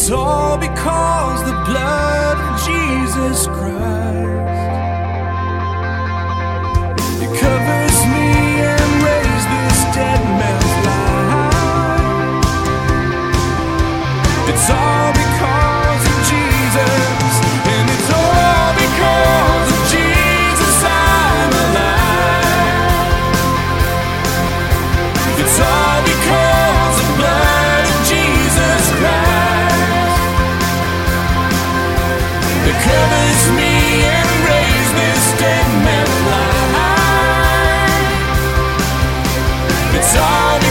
It's all because the blood it's all